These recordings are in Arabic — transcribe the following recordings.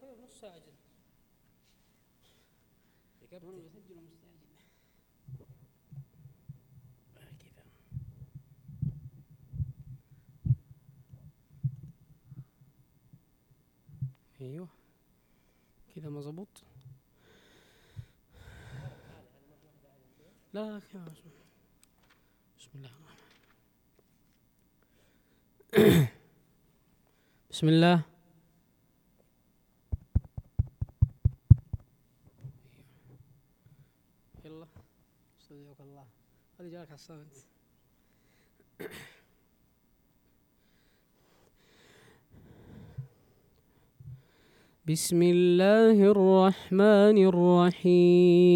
كذا نص ساعة جد وأنا بسجل ومستعجل كذا أيوه. كذا مظبوط لا كذا. بسم الله. الرحمن بسم الله. الصوت بسم الله الرحمن الرحيم.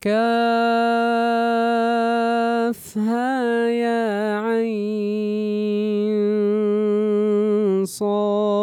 كافها يا عين صاد.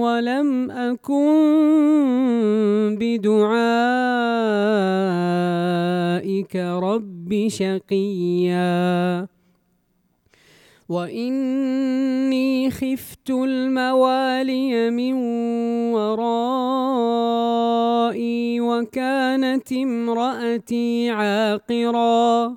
ولم أكن بدعائك رب شقيا. وإني خفت الموالي من ورائي وكانت امرأتي عاقرا.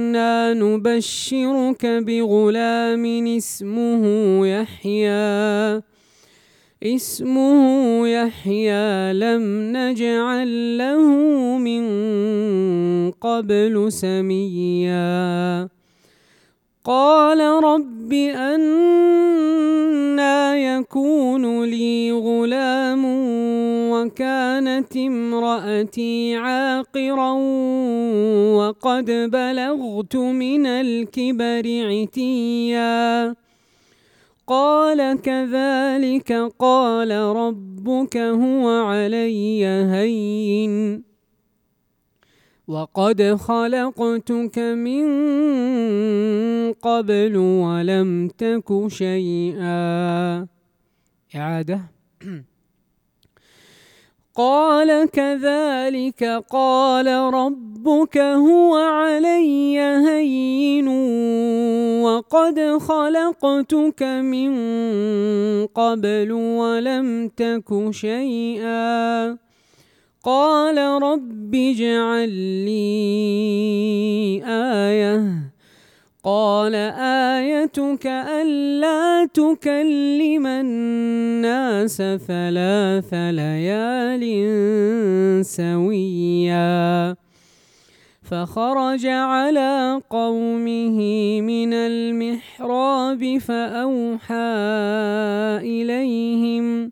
إنا نبشرك بغلام اسمه يحيى. اسمه يحيى لم نجعل له من قبل سميا. قال رب أنا يكون لي غلام وكانت امرأتي عاقرا وقد بلغت من الكبر عتيا. قال كذلك قال ربك هو علي هين. وقد خلقتك من قبل ولم تك شيئا. إعادة قال كذلك قال ربك هو علي هين وقد خلقتك من قبل ولم تك شيئا. قال رب اجعل لي آية. قال آيتك ألا تكلم الناس ثلاث ليال سويا. فخرج على قومه من المحراب فأوحى إليهم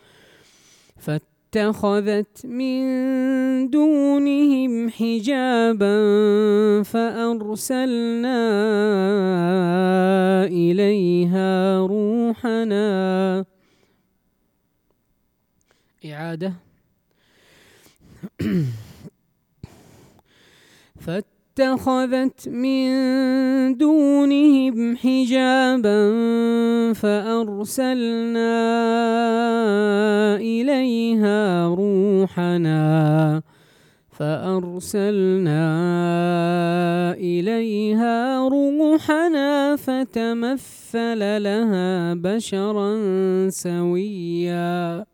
فاتخذت من دونهم حجابا فأرسلنا إليها روحنا. إعادة. فاتخذت من دونهم حجابا فأرسلنا إليها روحنا فأرسلنا إليها روحنا فتمثل لها بشرا سويا.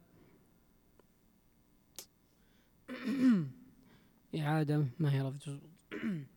إعادة ما هي رفض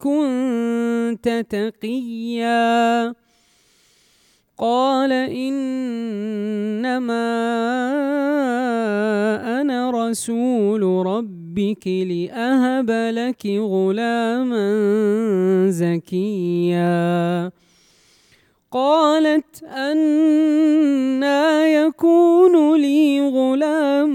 كنت تقيا. قال إنما أنا رسول ربك لأهب لك غلاما زكيا. قالت أنا يكون لي غلام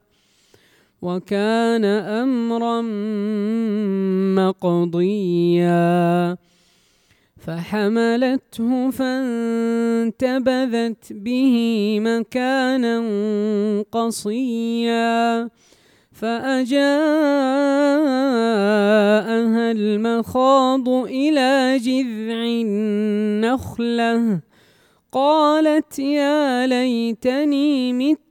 وكان أمرا مقضيا. فحملته فانتبذت به مكانا قصيا. فأجاءها المخاض إلى جذع النخلة. قالت يا ليتني مت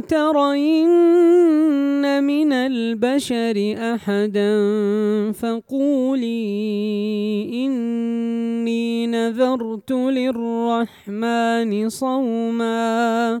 ترين من البشر أحدا فقولي إني نذرت للرحمن صوما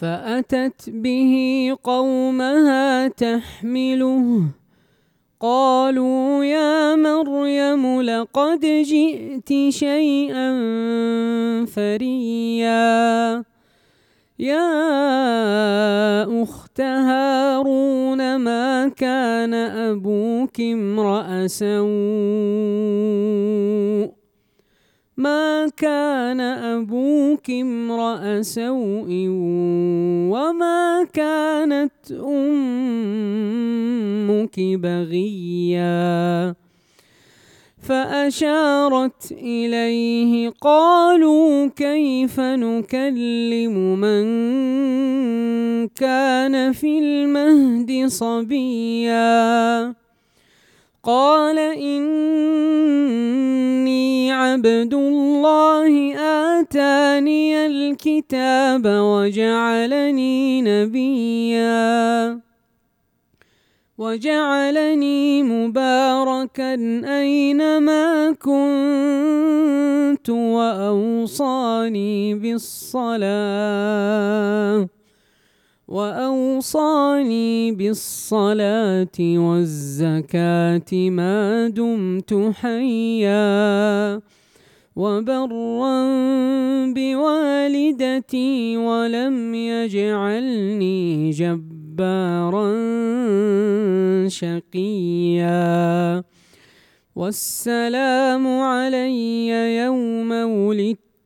فأتت به قومها تحمله. قالوا يا مريم لقد جئت شيئا فريا. يا أخت هارون ما كان أبوك امرأ سوء؟ ما كان أبوك امرأ سوء وما كانت أمك بغيا. فأشارت إليه قالوا كيف نكلم من كان في المهد صبيا. قال إني عبد الله آتاني الكتاب وجعلني نبيا. وجعلني مباركا أينما كنت وأوصاني بالصلاة. وأوصاني بالصلاة والزكاة ما دمت حيا وبرا بوالدتي ولم يجعلني جبارا شقيا. والسلام علي يوم ولدت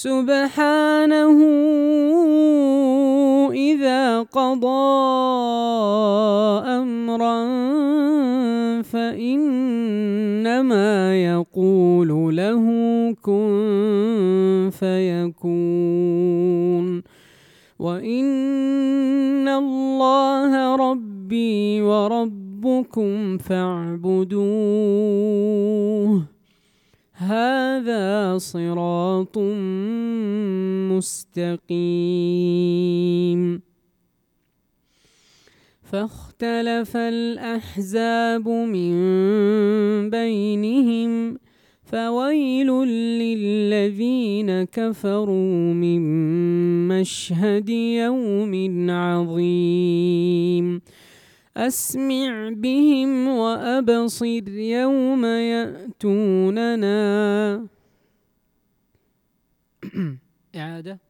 سبحانه إذا قضى أمرا فإنما يقول له كن فيكون. وإن الله ربي وربكم فاعبدوه. هذا صراط مستقيم. فاختلف الأحزاب من بينهم فويل للذين كفروا من مشهد يوم عظيم. أسمع بهم وأبصر يوم يأتوننا. إعادة.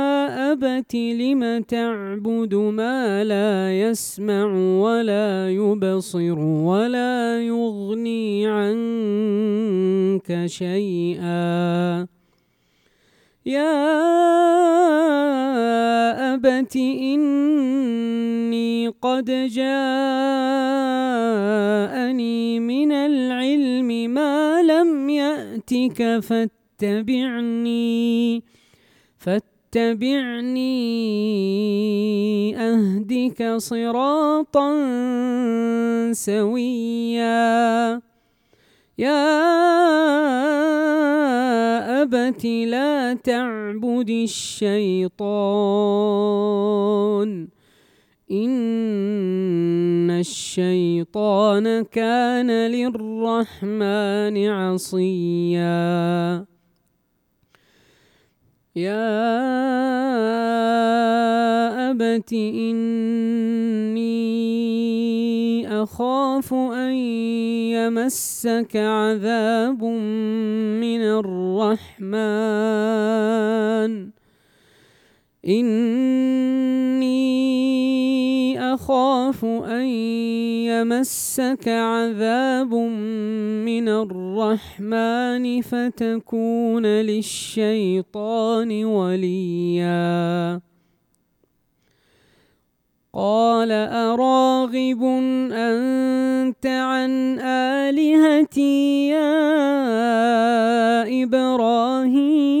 أبت لم تعبد ما لا يسمع ولا يبصر ولا يغني عنك شيئا يا أبت إني قد جاءني من العلم ما لم يأتك فاتبعني فاتبعني أهدك صراطا سويا. يا أبت لا تعبد الشيطان إن الشيطان كان للرحمن عصيا. يا أبت إني أخاف أن يمسك عذاب من الرحمن. إني أخاف أن يمسك عذاب من الرحمن فتكون للشيطان وليا. قال أراغب أنت عن آلهتي يا إبراهيم؟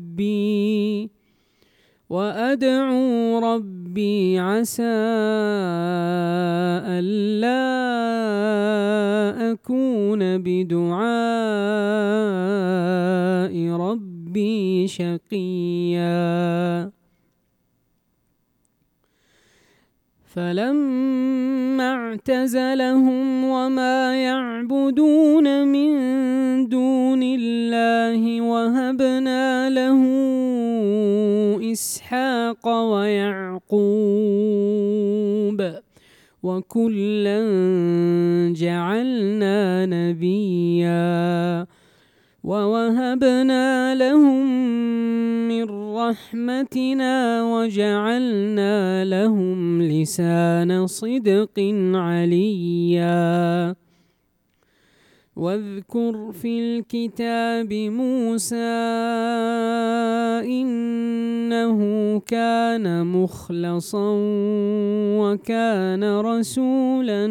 وأدعو ربي عسى ألا أكون بدعاء ربي شقيا. فلما اعتزلهم وما يعبدون من دون الله وهبنا له إسحاق ويعقوب وكلا جعلنا نبيا ووهبنا لهم رحمتنا وجعلنا لهم لسان صدق عليا. واذكر في الكتاب موسى إنه كان مخلصا وكان رسولا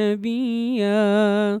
نبيا.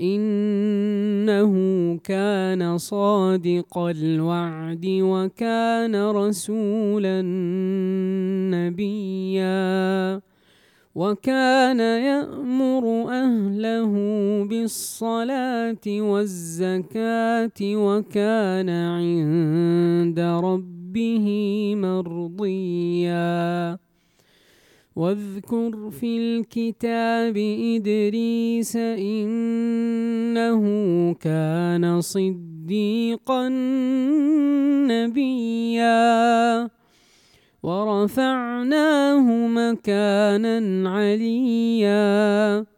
إنه كان صادق الوعد وكان رسولا نبيا وكان يأمر أهله بالصلاة والزكاة وكان عند ربه مرضيا واذكر في الكتاب إدريس إنه كان صديقا نبيا. ورفعناه مكانا عليا.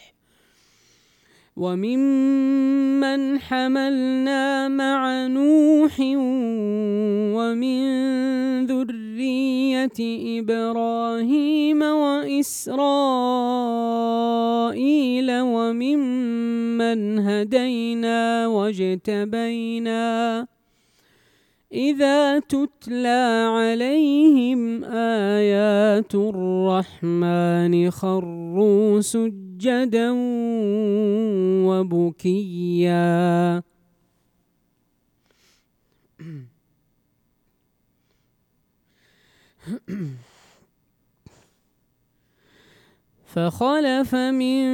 وممن حملنا مع نوح ومن ذرية إبراهيم وإسرائيل وممن هدينا واجتبينا إذا تتلى عليهم آيات الرحمن خروا سجدا وبكيا. فخلف من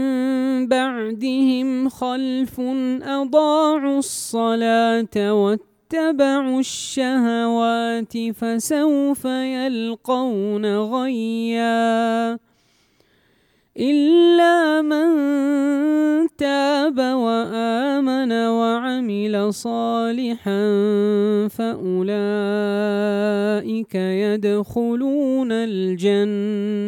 بعدهم خلف أضاعوا الصلاة واتقوا اتبعوا الشهوات فسوف يلقون غيا إلا من تاب وآمن وعمل صالحا فأولئك يدخلون الجنة.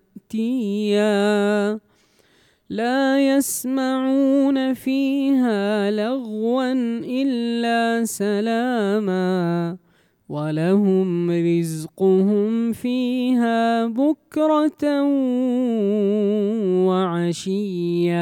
مأتيا لا يسمعون فيها لغوا إلا سلاما ولهم رزقهم فيها بكرة وعشيا.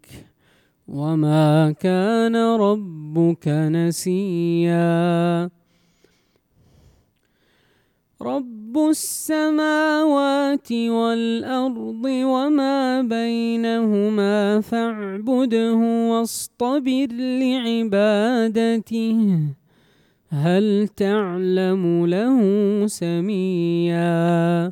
وما كان ربك نسيا. رب السماوات والأرض وما بينهما فاعبده واصطبر لعبادته هل تعلم له سميا.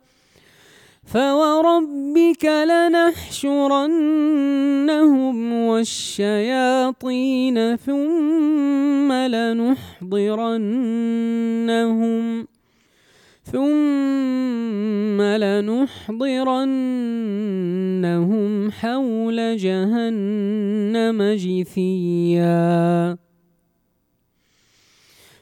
فوربك لنحشرنهم والشياطين ثم لنحضرنهم ثم لنحضرنهم حول جهنم جثيا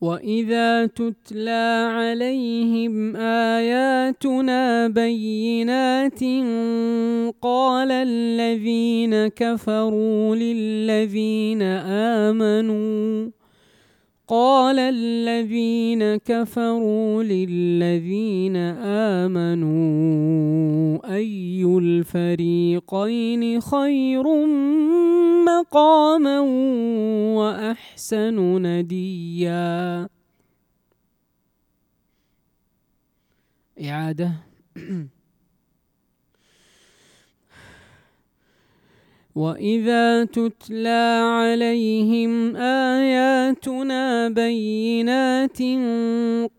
واذا تتلى عليهم اياتنا بينات قال الذين كفروا للذين امنوا قال الذين كفروا للذين آمنوا أي الفريقين خير مقاما وأحسن نديا؟ إعادة. واذا تتلى عليهم اياتنا بينات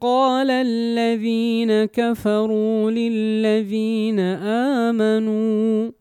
قال الذين كفروا للذين امنوا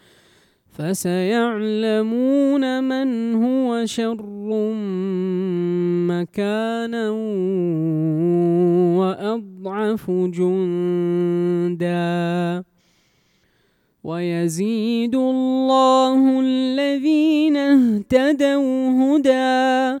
فسيعلمون من هو شر مكانا وأضعف جندا. ويزيد الله الذين اهتدوا هدى.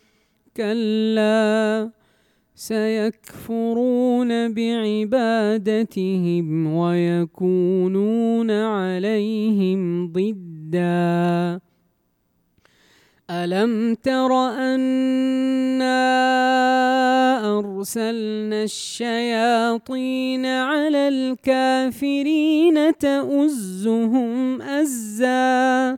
كلا سيكفرون بعبادتهم ويكونون عليهم ضدًا. ألم تر أنا أرسلنا الشياطين على الكافرين تؤزهم أزا؟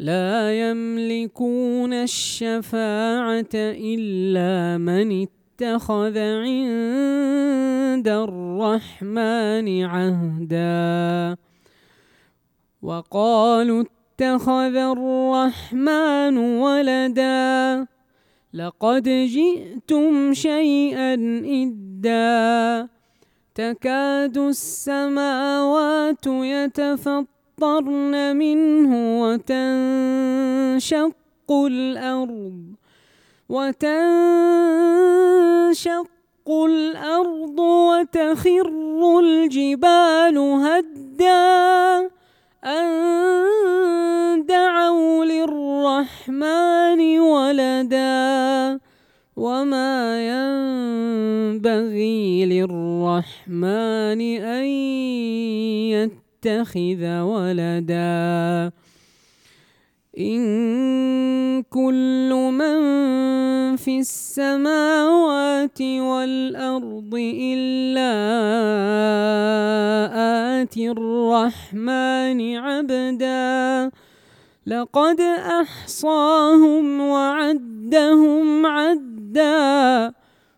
لا يملكون الشفاعة إلا من اتخذ عند الرحمن عهدا. وقالوا اتخذ الرحمن ولدا. لقد جئتم شيئا إدا. تكاد السماوات يتفطرن منه وتنشق الأرض وتنشق الأرض وتخر الجبال هدّا أن دعوا للرحمن ولدا وما ينبغي للرحمن أن يتخذ ولدا. إن كل من في السماوات والأرض إلا آتي الرحمن عبدا. لقد أحصاهم وعدهم عدا.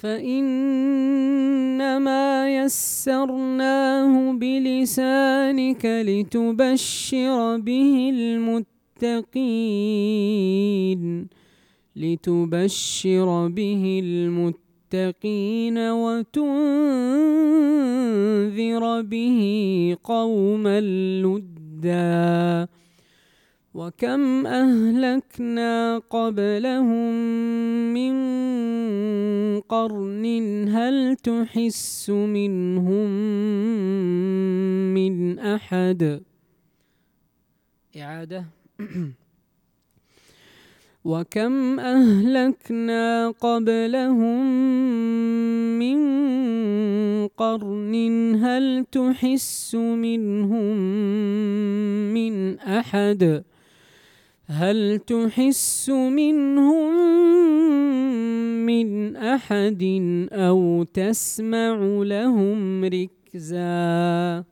فإنما يسرناه بلسانك لتبشر به المتقين لتبشر به المتقين وتنذر به قوما لدا. وكم أهلكنا قبلهم من قرن هل تحس منهم من أحد؟ إعادة. وكم أهلكنا قبلهم من قرن هل تحس منهم من أحد؟ هل تحس منهم من أحد أو تسمع لهم ركزاً؟